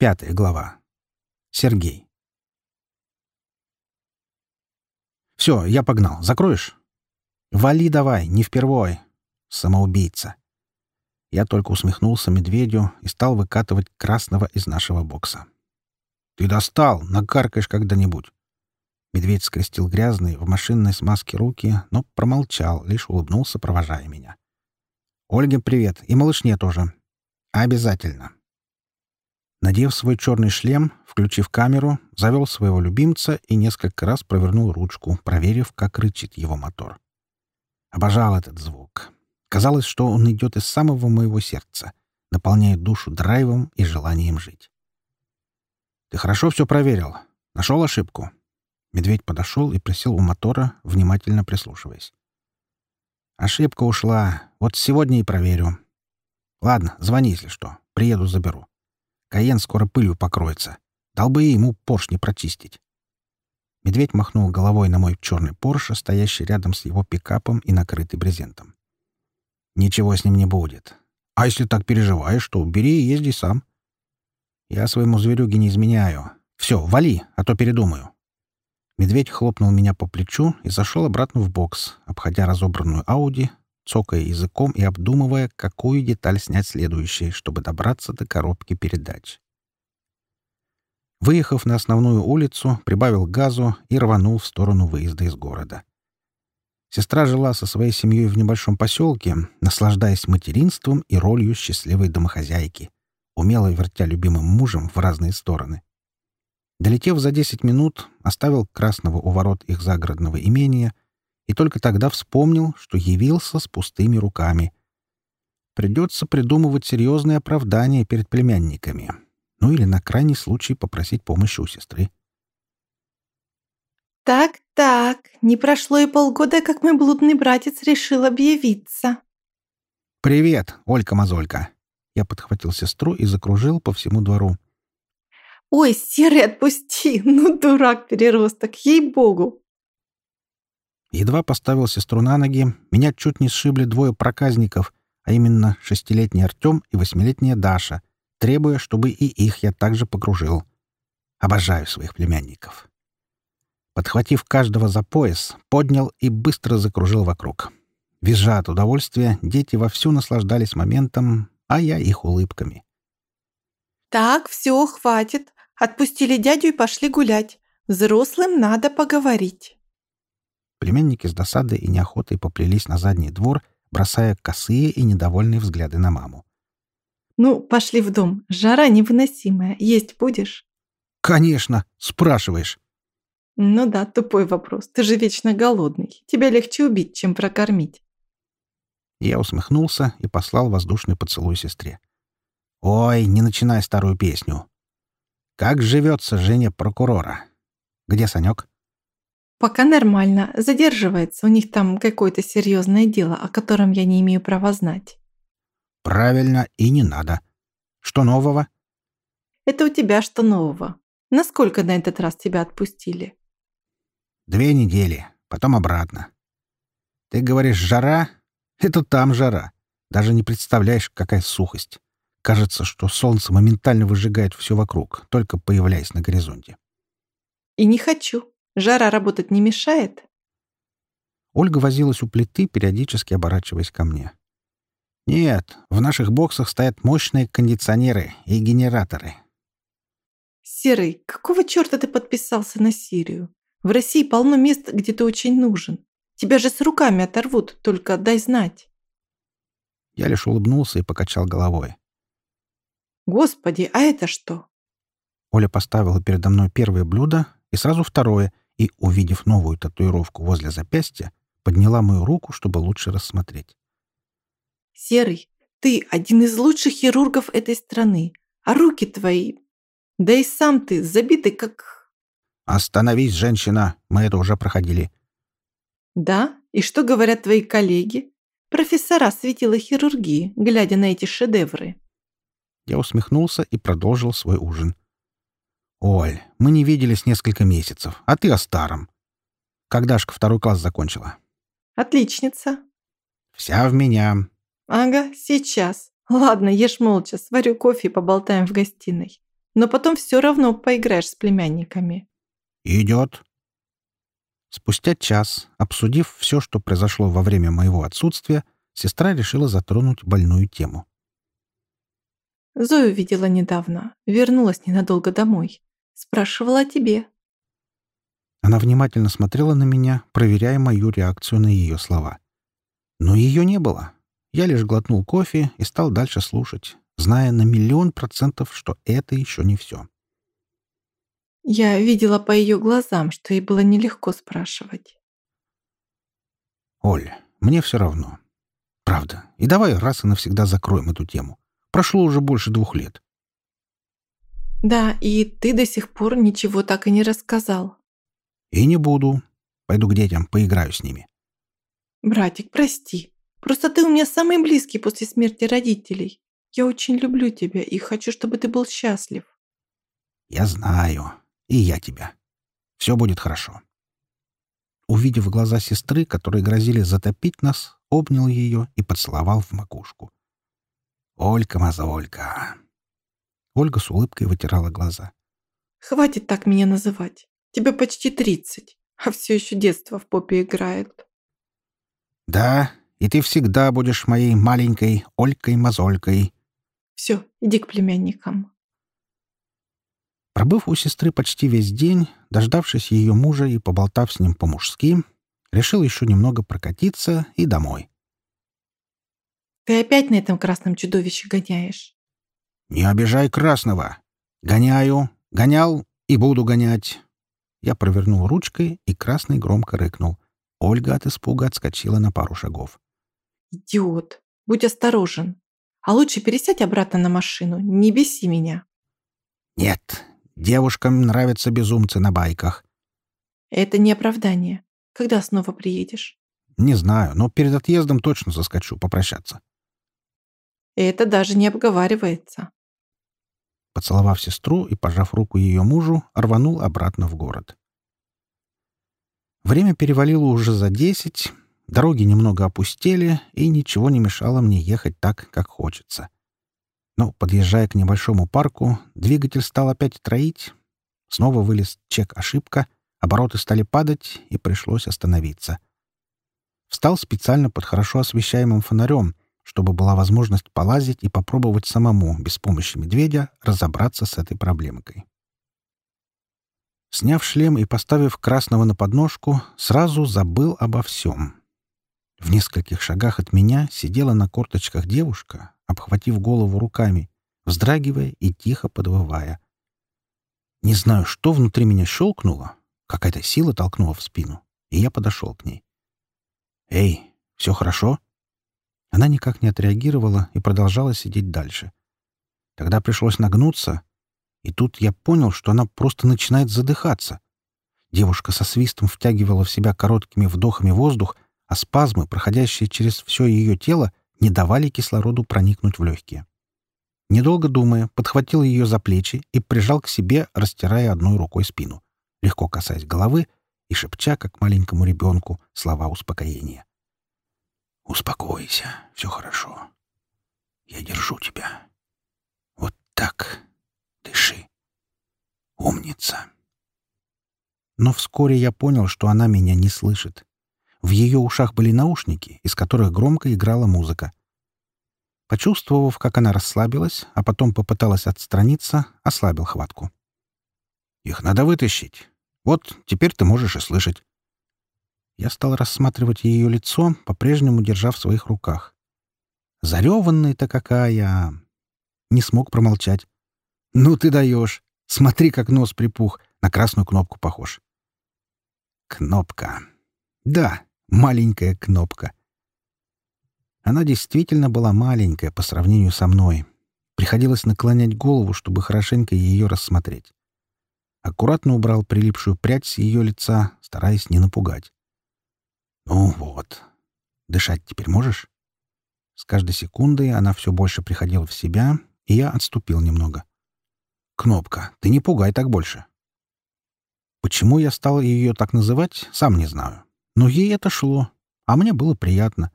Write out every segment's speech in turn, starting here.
Пятая глава. Сергей. «Все, я погнал. Закроешь?» «Вали давай, не впервой. Самоубийца». Я только усмехнулся медведю и стал выкатывать красного из нашего бокса. «Ты достал! Накаркаешь когда-нибудь!» Медведь скрестил грязные в машинной смазке руки, но промолчал, лишь улыбнулся, провожая меня. «Ольге привет, и малышне тоже. Обязательно!» Надев свой черный шлем, включив камеру, завел своего любимца и несколько раз провернул ручку, проверив, как рычит его мотор. Обожал этот звук. Казалось, что он идет из самого моего сердца, наполняет душу драйвом и желанием жить. «Ты хорошо все проверил? Нашел ошибку?» Медведь подошел и присел у мотора, внимательно прислушиваясь. «Ошибка ушла. Вот сегодня и проверю. Ладно, звони, если что. Приеду, заберу. Каен скоро пылью покроется. Дал бы ему поршни прочистить. Медведь махнул головой на мой черный Порше, стоящий рядом с его пикапом и накрытый брезентом. «Ничего с ним не будет. А если так переживаешь, то бери и езди сам. Я своему зверюге не изменяю. Все, вали, а то передумаю». Медведь хлопнул меня по плечу и зашел обратно в бокс, обходя разобранную Ауди, цокая языком и обдумывая, какую деталь снять следующей, чтобы добраться до коробки передач. Выехав на основную улицу, прибавил газу и рванул в сторону выезда из города. Сестра жила со своей семьей в небольшом поселке, наслаждаясь материнством и ролью счастливой домохозяйки, умело вертя любимым мужем в разные стороны. Долетев за десять минут, оставил Красного у ворот их загородного имения — и только тогда вспомнил, что явился с пустыми руками. Придется придумывать серьезные оправдания перед племянниками. Ну или на крайний случай попросить помощи у сестры. «Так-так, не прошло и полгода, как мой блудный братец решил объявиться». «Привет, Олька-мозолька!» Я подхватил сестру и закружил по всему двору. «Ой, Серый, отпусти! Ну, дурак-переросток, ей-богу!» Едва поставил сестру на ноги, меня чуть не сшибли двое проказников, а именно шестилетний Артем и восьмилетняя Даша, требуя, чтобы и их я также покружил. Обожаю своих племянников. Подхватив каждого за пояс, поднял и быстро закружил вокруг. Визжа от удовольствия, дети вовсю наслаждались моментом, а я их улыбками. «Так, все, хватит. Отпустили дядю и пошли гулять. Взрослым надо поговорить». Племянники с досадой и неохотой поплелись на задний двор, бросая косые и недовольные взгляды на маму. «Ну, пошли в дом. Жара невыносимая. Есть будешь?» «Конечно! Спрашиваешь!» «Ну да, тупой вопрос. Ты же вечно голодный. Тебя легче убить, чем прокормить». Я усмехнулся и послал воздушный поцелуй сестре. «Ой, не начинай старую песню. Как живется Женя прокурора? Где Санек?» Пока нормально. Задерживается. У них там какое-то серьезное дело, о котором я не имею права знать. Правильно, и не надо. Что нового? Это у тебя что нового? Насколько на этот раз тебя отпустили? Две недели, потом обратно. Ты говоришь, жара? Это там жара. Даже не представляешь, какая сухость. Кажется, что солнце моментально выжигает все вокруг, только появляясь на горизонте. И не хочу. Жара работать не мешает?» Ольга возилась у плиты, периодически оборачиваясь ко мне. «Нет, в наших боксах стоят мощные кондиционеры и генераторы». «Серый, какого черта ты подписался на Сирию? В России полно мест, где ты очень нужен. Тебя же с руками оторвут, только дай знать». Я лишь улыбнулся и покачал головой. «Господи, а это что?» Оля поставила передо мной первое блюдо и сразу второе, и, увидев новую татуировку возле запястья, подняла мою руку, чтобы лучше рассмотреть. «Серый, ты один из лучших хирургов этой страны, а руки твои... Да и сам ты забитый, как...» «Остановись, женщина! Мы это уже проходили». «Да? И что говорят твои коллеги? Профессора светила хирургии, глядя на эти шедевры». Я усмехнулся и продолжил свой ужин. «Оль, мы не виделись несколько месяцев, а ты о старом. Когда Дашка второй класс закончила?» «Отличница». «Вся в меня». «Ага, сейчас. Ладно, ешь молча, сварю кофе и поболтаем в гостиной». но потом все равно поиграешь с племянниками». «Идет». Спустя час, обсудив все, что произошло во время моего отсутствия, сестра решила затронуть больную тему. Зою видела недавно. Вернулась ненадолго домой. Спрашивала о тебе. Она внимательно смотрела на меня, проверяя мою реакцию на ее слова. Но ее не было. Я лишь глотнул кофе и стал дальше слушать, зная на миллион процентов, что это еще не все. Я видела по ее глазам, что ей было нелегко спрашивать. «Оль, мне все равно. Правда. И давай раз и навсегда закроем эту тему. Прошло уже больше двух лет. Да, и ты до сих пор ничего так и не рассказал. И не буду. Пойду к детям, поиграю с ними. Братик, прости. Просто ты у меня самый близкий после смерти родителей. Я очень люблю тебя и хочу, чтобы ты был счастлив. Я знаю. И я тебя. Все будет хорошо. Увидев глаза сестры, которые грозили затопить нас, обнял ее и поцеловал в макушку. «Олька-мозолька!» Ольга с улыбкой вытирала глаза. «Хватит так меня называть. Тебе почти тридцать, а все еще детство в попе играет». «Да, и ты всегда будешь моей маленькой Олькой-мозолькой». «Все, иди к племянникам». Пробыв у сестры почти весь день, дождавшись ее мужа и поболтав с ним по-мужски, решил еще немного прокатиться и домой. Ты опять на этом красном чудовище гоняешь? Не обижай красного. Гоняю, гонял и буду гонять. Я провернул ручкой, и красный громко рыкнул. Ольга от испуга отскочила на пару шагов. «Идиот! Будь осторожен! А лучше пересядь обратно на машину, не беси меня!» «Нет, девушкам нравятся безумцы на байках». «Это не оправдание. Когда снова приедешь?» «Не знаю, но перед отъездом точно заскочу попрощаться». Это даже не обговаривается. Поцеловав сестру и пожав руку ее мужу, рванул обратно в город. Время перевалило уже за десять, дороги немного опустели, и ничего не мешало мне ехать так, как хочется. Но, подъезжая к небольшому парку, двигатель стал опять троить. Снова вылез чек-ошибка, обороты стали падать, и пришлось остановиться. Встал специально под хорошо освещаемым фонарем, чтобы была возможность полазить и попробовать самому, без помощи медведя, разобраться с этой проблемкой. Сняв шлем и поставив красного на подножку, сразу забыл обо всем. В нескольких шагах от меня сидела на корточках девушка, обхватив голову руками, вздрагивая и тихо подвывая. Не знаю, что внутри меня щелкнуло, какая-то сила толкнула в спину, и я подошел к ней. «Эй, все хорошо?» Она никак не отреагировала и продолжала сидеть дальше. Тогда пришлось нагнуться, и тут я понял, что она просто начинает задыхаться. Девушка со свистом втягивала в себя короткими вдохами воздух, а спазмы, проходящие через все ее тело, не давали кислороду проникнуть в легкие. Недолго думая, подхватил ее за плечи и прижал к себе, растирая одной рукой спину, легко касаясь головы и шепча, как маленькому ребенку, слова успокоения. Успокойся, все хорошо. Я держу тебя. Вот так. Дыши. Умница. Но вскоре я понял, что она меня не слышит. В ее ушах были наушники, из которых громко играла музыка. Почувствовав, как она расслабилась, а потом попыталась отстраниться, ослабил хватку. «Их надо вытащить. Вот, теперь ты можешь и слышать. Я стал рассматривать ее лицо, по-прежнему держа в своих руках. Зареванная-то какая! Не смог промолчать. «Ну ты даешь! Смотри, как нос припух! На красную кнопку похож!» Кнопка. Да, маленькая кнопка. Она действительно была маленькая по сравнению со мной. Приходилось наклонять голову, чтобы хорошенько ее рассмотреть. Аккуратно убрал прилипшую прядь с ее лица, стараясь не напугать. Ну вот. Дышать теперь можешь? С каждой секундой она все больше приходила в себя, и я отступил немного. Кнопка, ты не пугай так больше. Почему я стал ее так называть, сам не знаю. Но ей это шло, а мне было приятно.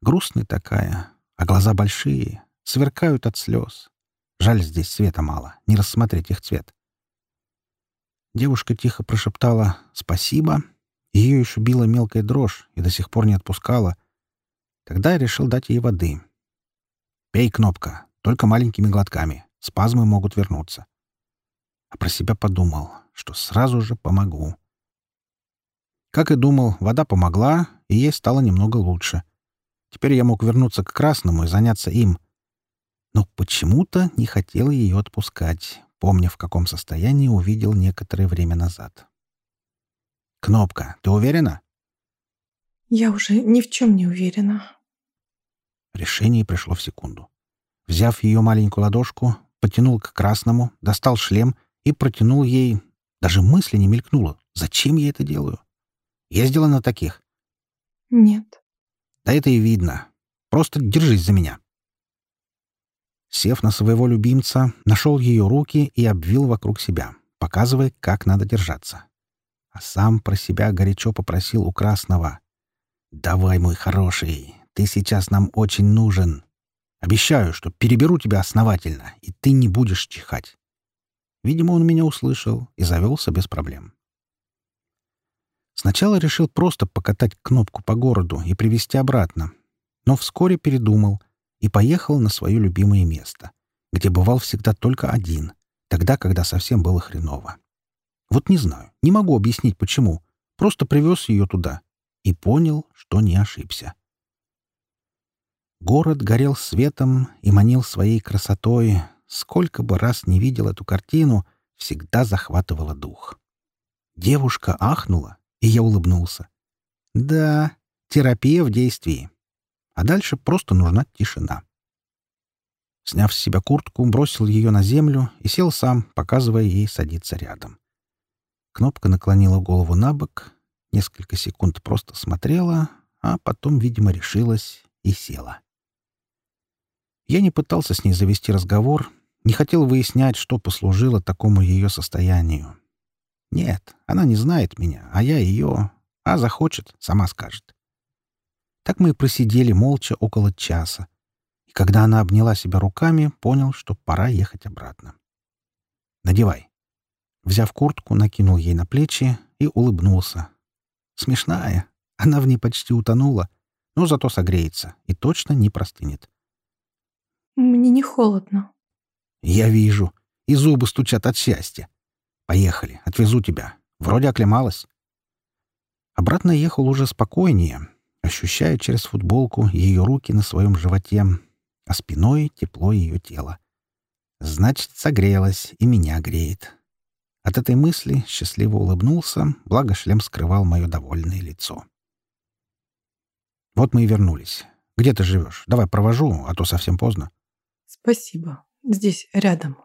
Грустная такая, а глаза большие, сверкают от слез. Жаль, здесь света мало, не рассмотреть их цвет. Девушка тихо прошептала «спасибо». Ее еще била мелкая дрожь и до сих пор не отпускала. Тогда я решил дать ей воды. «Пей, кнопка, только маленькими глотками. Спазмы могут вернуться». А про себя подумал, что сразу же помогу. Как и думал, вода помогла, и ей стало немного лучше. Теперь я мог вернуться к красному и заняться им. Но почему-то не хотел ее отпускать помня, в каком состоянии увидел некоторое время назад. «Кнопка, ты уверена?» «Я уже ни в чем не уверена». Решение пришло в секунду. Взяв ее маленькую ладошку, потянул к красному, достал шлем и протянул ей... Даже мысли не мелькнуло. Зачем я это делаю? Ездила на таких? Нет. Да это и видно. Просто держись за меня. Сев на своего любимца, нашел ее руки и обвил вокруг себя, показывая, как надо держаться. А сам про себя горячо попросил у Красного. «Давай, мой хороший, ты сейчас нам очень нужен. Обещаю, что переберу тебя основательно, и ты не будешь чихать». Видимо, он меня услышал и завелся без проблем. Сначала решил просто покатать кнопку по городу и привезти обратно, но вскоре передумал — и поехал на свое любимое место, где бывал всегда только один, тогда, когда совсем было хреново. Вот не знаю, не могу объяснить, почему. Просто привез ее туда и понял, что не ошибся. Город горел светом и манил своей красотой. Сколько бы раз не видел эту картину, всегда захватывала дух. Девушка ахнула, и я улыбнулся. Да, терапия в действии а дальше просто нужна тишина. Сняв с себя куртку, бросил ее на землю и сел сам, показывая ей садиться рядом. Кнопка наклонила голову на бок, несколько секунд просто смотрела, а потом, видимо, решилась и села. Я не пытался с ней завести разговор, не хотел выяснять, что послужило такому ее состоянию. Нет, она не знает меня, а я ее, а захочет, сама скажет. Так мы и просидели молча около часа. И когда она обняла себя руками, понял, что пора ехать обратно. «Надевай». Взяв куртку, накинул ей на плечи и улыбнулся. Смешная. Она в ней почти утонула, но зато согреется и точно не простынет. «Мне не холодно». «Я вижу. И зубы стучат от счастья. Поехали, отвезу тебя. Вроде оклемалась». Обратно ехал уже спокойнее, ощущая через футболку ее руки на своем животе, а спиной тепло ее тела. Значит, согрелась и меня греет. От этой мысли счастливо улыбнулся, благо шлем скрывал мое довольное лицо. Вот мы и вернулись. Где ты живешь? Давай провожу, а то совсем поздно. Спасибо. Здесь, рядом.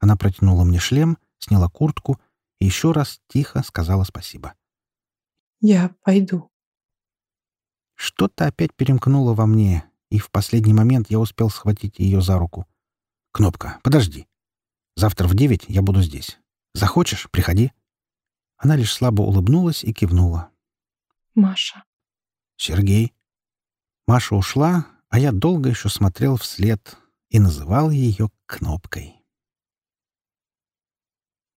Она протянула мне шлем, сняла куртку и еще раз тихо сказала спасибо. Я пойду. Что-то опять перемкнуло во мне, и в последний момент я успел схватить ее за руку. «Кнопка, подожди. Завтра в девять я буду здесь. Захочешь — приходи». Она лишь слабо улыбнулась и кивнула. «Маша». «Сергей». Маша ушла, а я долго еще смотрел вслед и называл ее Кнопкой.